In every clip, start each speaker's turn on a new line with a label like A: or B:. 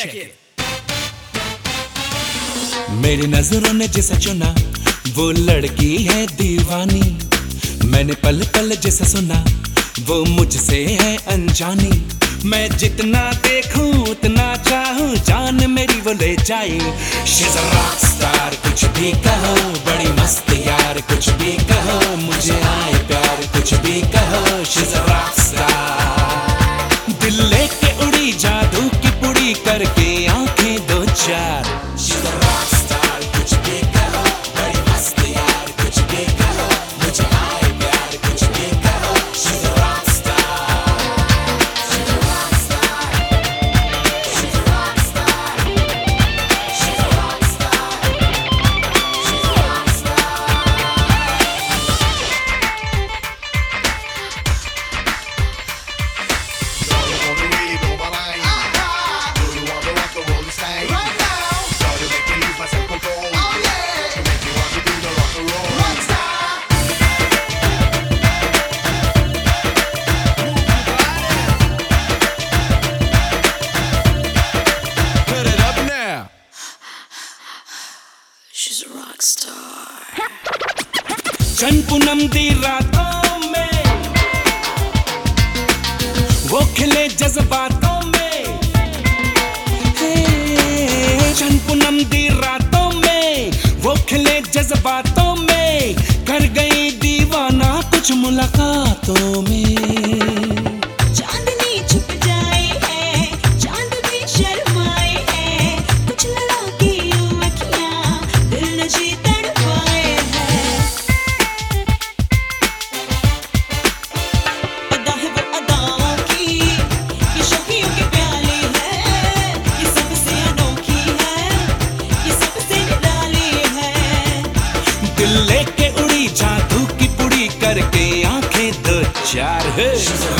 A: Check it. मेरी नज़रों ने जिसे चुना वो लड़की है दीवानी। मैंने पल पल जिसे सुना वो मुझसे है अनजानी। मैं जितना देखूँ उतना चाहूँ जान मेरी वो ले जाए। She's a rock star कुछ भी कहो बड़ी मस्त यार कुछ भी कहो मुझे आए प्यार कुछ भी कहो। She's a rock rock star. चन पूनम दी रातों में, वो खिले जज्बातों में। चन पूनम दी रातों में, वो खिले जज्बातों में। कर गई दीवाना कुछ मुलाकातों में। She's a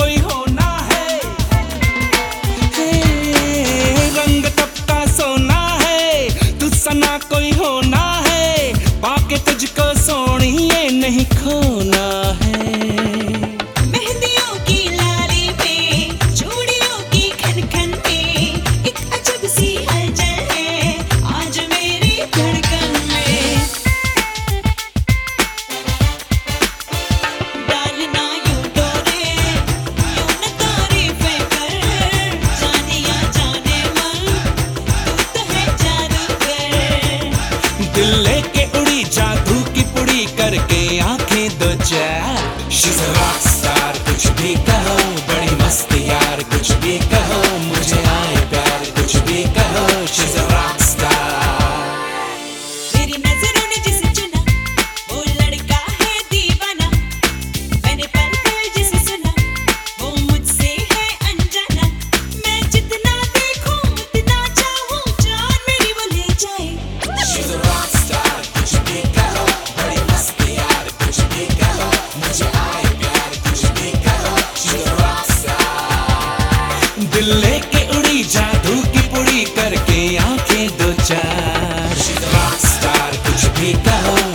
A: de she's alive. We Because